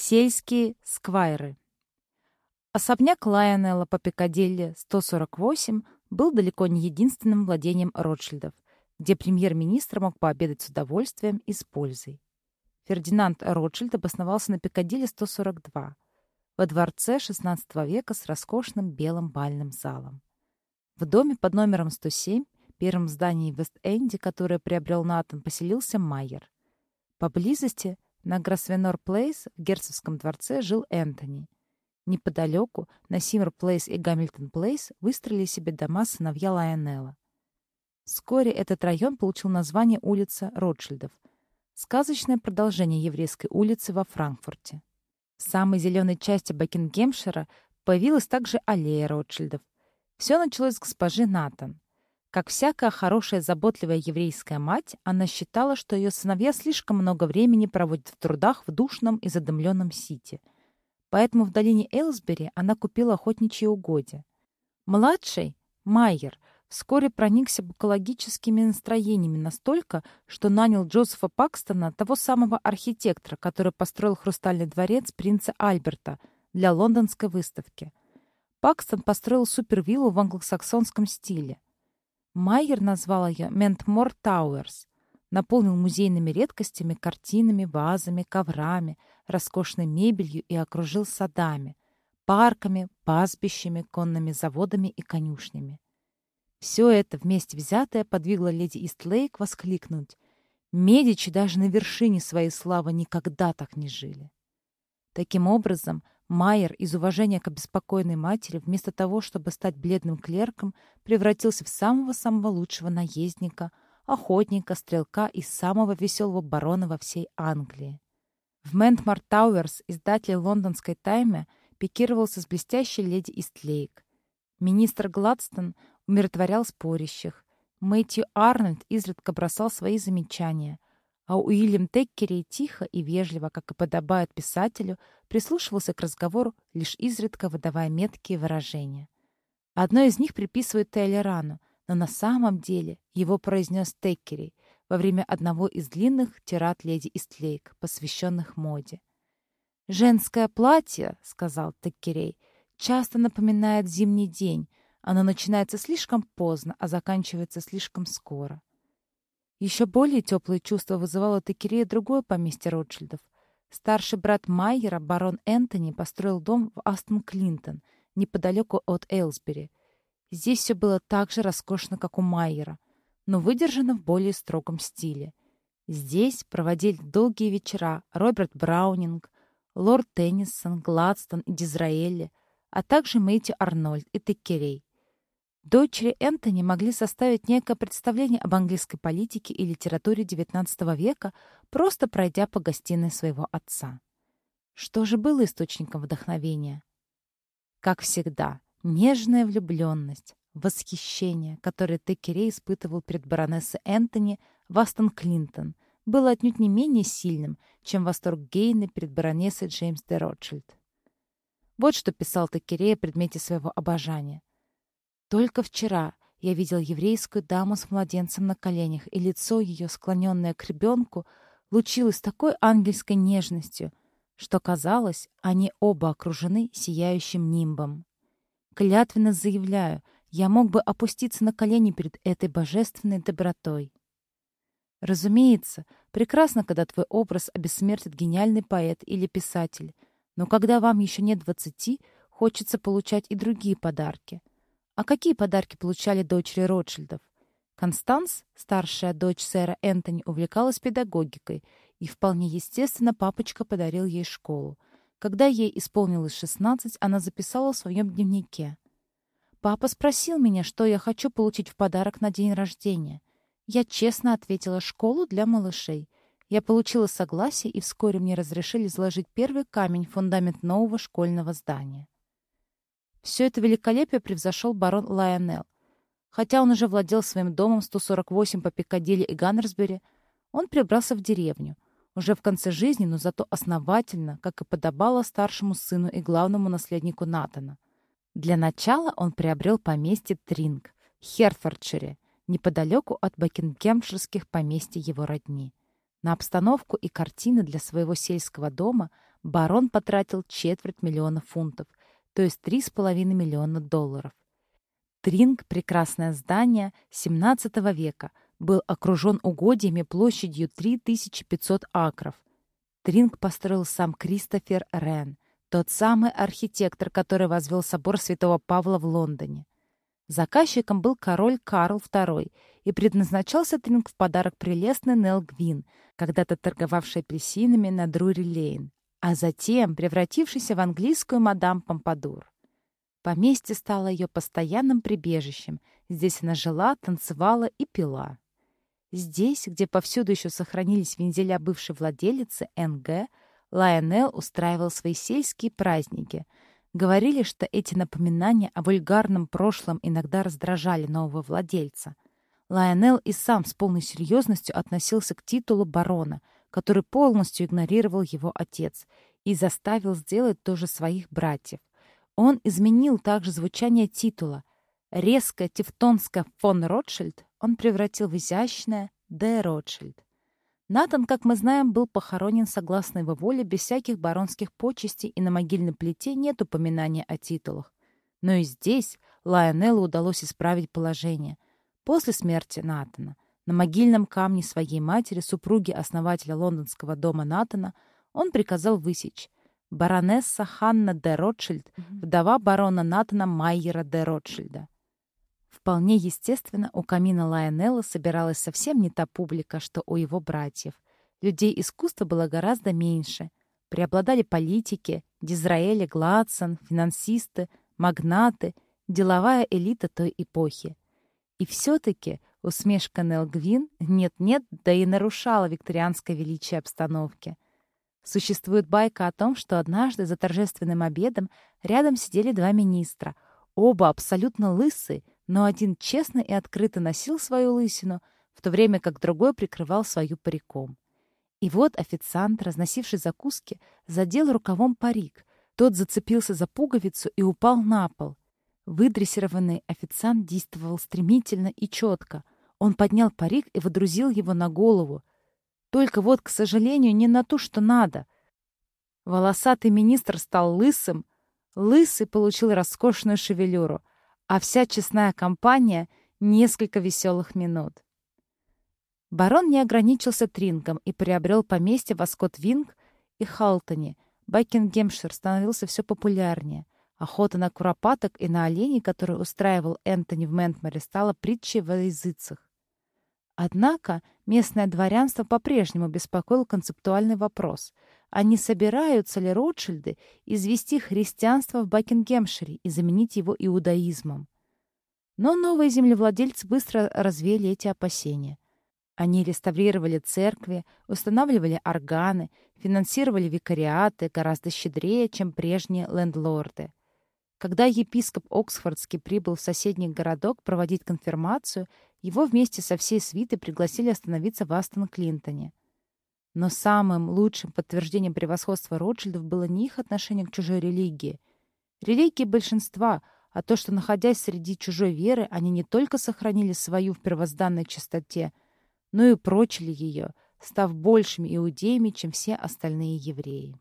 Сельские сквайры. Особняк Лайонелла по Пикадилли 148 был далеко не единственным владением Ротшильдов, где премьер-министр мог пообедать с удовольствием и с пользой. Фердинанд Ротшильд обосновался на Пикадилли 142, во дворце XVI века с роскошным белым бальным залом. В доме под номером 107, первом здании в Вест-Энде, которое приобрел Натан, поселился Майер. Поблизости – на Гросвенор-Плейс в Герцогском дворце жил Энтони. Неподалеку, на Симмер-Плейс и Гамильтон-Плейс, выстроили себе дома сыновья Лайонелла. Вскоре этот район получил название улица Ротшильдов, сказочное продолжение еврейской улицы во Франкфурте. В самой зеленой части Бекингемшира появилась также аллея Ротшильдов. Все началось с госпожи Натан. Как всякая хорошая, заботливая еврейская мать, она считала, что ее сыновья слишком много времени проводят в трудах в душном и задымленном Сити. Поэтому в долине Элсбери она купила охотничьи угодья. Младший, Майер, вскоре проникся букологическими настроениями настолько, что нанял Джозефа Пакстона, того самого архитектора, который построил хрустальный дворец принца Альберта для лондонской выставки. Пакстон построил супервиллу в англосаксонском стиле. Майер назвал ее Ментмор Тауэрс, наполнил музейными редкостями, картинами, вазами, коврами, роскошной мебелью и окружил садами, парками, пастбищами, конными заводами и конюшнями. Все это вместе взятое подвигло леди Истлейк воскликнуть. Медичи даже на вершине своей славы никогда так не жили. Таким образом, Майер из уважения к обеспокоенной матери, вместо того, чтобы стать бледным клерком, превратился в самого-самого лучшего наездника, охотника, стрелка и самого веселого барона во всей Англии. В Ментмар Тауэрс издатель лондонской «Тайме» пикировался с блестящей леди Истлейк. Министр Гладстон умиротворял спорящих. Мэтью Арнольд изредка бросал свои замечания — а Уильям Теккери тихо и вежливо, как и подобает писателю, прислушивался к разговору, лишь изредка выдавая меткие выражения. Одно из них приписывают Тейлерану, но на самом деле его произнес Теккери во время одного из длинных тират леди Истлейк, посвященных моде. «Женское платье, — сказал Теккерей, — часто напоминает зимний день. Оно начинается слишком поздно, а заканчивается слишком скоро. Еще более теплые чувства вызывало Текерея другое поместье Ротшильдов. Старший брат Майера, барон Энтони, построил дом в Астон Клинтон, неподалеку от Эйлсбери. Здесь все было так же роскошно, как у Майера, но выдержано в более строгом стиле. Здесь проводили долгие вечера Роберт Браунинг, лорд Теннисон, Гладстон и Дизраэли, а также Мэйти Арнольд и Теккерей. Дочери Энтони могли составить некое представление об английской политике и литературе XIX века, просто пройдя по гостиной своего отца. Что же было источником вдохновения? Как всегда, нежная влюбленность, восхищение, которое Текерей испытывал перед баронессой Энтони в Астон Клинтон, было отнюдь не менее сильным, чем восторг Гейна перед баронессой Джеймс де Ротшильд. Вот что писал Текерей о предмете своего обожания. Только вчера я видел еврейскую даму с младенцем на коленях, и лицо ее, склоненное к ребенку, лучилось такой ангельской нежностью, что казалось, они оба окружены сияющим нимбом. Клятвенно заявляю, я мог бы опуститься на колени перед этой божественной добротой. Разумеется, прекрасно, когда твой образ обессмертит гениальный поэт или писатель, но когда вам еще нет двадцати, хочется получать и другие подарки — а какие подарки получали дочери Ротшильдов? Констанс, старшая дочь сэра Энтони, увлекалась педагогикой, и вполне естественно папочка подарил ей школу. Когда ей исполнилось 16, она записала в своем дневнике. «Папа спросил меня, что я хочу получить в подарок на день рождения. Я честно ответила «школу для малышей». Я получила согласие, и вскоре мне разрешили заложить первый камень в фундамент нового школьного здания. Все это великолепие превзошел барон Лайонелл. Хотя он уже владел своим домом 148 по Пикадилли и Ганнерсбери, он прибрался в деревню, уже в конце жизни, но зато основательно, как и подобало старшему сыну и главному наследнику Натана. Для начала он приобрел поместье Тринг в Херфордшире, неподалеку от бекингемширских поместьй его родни. На обстановку и картины для своего сельского дома барон потратил четверть миллиона фунтов, то есть 3,5 миллиона долларов. Тринг, прекрасное здание XVII века, был окружен угодьями площадью 3500 акров. Тринг построил сам Кристофер Рен, тот самый архитектор, который возвел собор Святого Павла в Лондоне. Заказчиком был король Карл II, и предназначался Тринг в подарок прелестный Нел Гвин, когда-то торговавший апельсинами на Друри-Лейн, а затем превратившийся в английскую мадам Помпадур. Поместье стало ее постоянным прибежищем. Здесь она жила, танцевала и пила. Здесь, где повсюду еще сохранились вензеля бывшей владелицы НГ, Лайонел устраивал свои сельские праздники. Говорили, что эти напоминания о вульгарном прошлом иногда раздражали нового владельца. Лайонел и сам с полной серьезностью относился к титулу барона, который полностью игнорировал его отец, и заставил сделать то же своих братьев. Он изменил также звучание титула. Резко тевтонское «фон Ротшильд» он превратил в изящное «де Ротшильд». Натан, как мы знаем, был похоронен согласно его воле без всяких баронских почестей, и на могильной плите нет упоминания о титулах. Но и здесь Лайонеллу удалось исправить положение. После смерти Натана на могильном камне своей матери, супруги основателя лондонского дома Натана, он приказал высечь баронесса Ханна де Ротшильд, вдова барона Натана Майера де Ротшильда. Вполне естественно, у камина Лайонелла собиралась совсем не та публика, что у его братьев. Людей искусства было гораздо меньше. Преобладали политики, Дизраэли, Гладсон, финансисты, магнаты, деловая элита той эпохи. И все-таки усмешка Нел Гвин нет-нет, да и нарушала викторианское величие обстановки — Существует байка о том, что однажды за торжественным обедом рядом сидели два министра. Оба абсолютно лысые, но один честно и открыто носил свою лысину, в то время как другой прикрывал свою париком. И вот официант, разносивший закуски, задел рукавом парик. Тот зацепился за пуговицу и упал на пол. Выдрессированный официант действовал стремительно и четко. Он поднял парик и водрузил его на голову, только вот, к сожалению, не на то, что надо. Волосатый министр стал лысым, лысый получил роскошную шевелюру, а вся честная компания — несколько веселых минут. Барон не ограничился Трингом и приобрел поместье в Аскот-Винг и Халтоне. Бакингемшир становился все популярнее. Охота на куропаток и на оленей, которую устраивал Энтони в Ментморе, стала притчей во языцах. Однако местное дворянство по-прежнему беспокоил концептуальный вопрос, а не собираются ли Ротшильды извести христианство в Бакингемшире и заменить его иудаизмом. Но новые землевладельцы быстро развеяли эти опасения. Они реставрировали церкви, устанавливали органы, финансировали викариаты гораздо щедрее, чем прежние лендлорды. Когда епископ Оксфордский прибыл в соседний городок проводить конфирмацию, его вместе со всей свитой пригласили остановиться в Астон-Клинтоне. Но самым лучшим подтверждением превосходства Ротшильдов было не их отношение к чужой религии. Религии большинства, а то, что, находясь среди чужой веры, они не только сохранили свою в первозданной чистоте, но и прочили ее, став большими иудеями, чем все остальные евреи.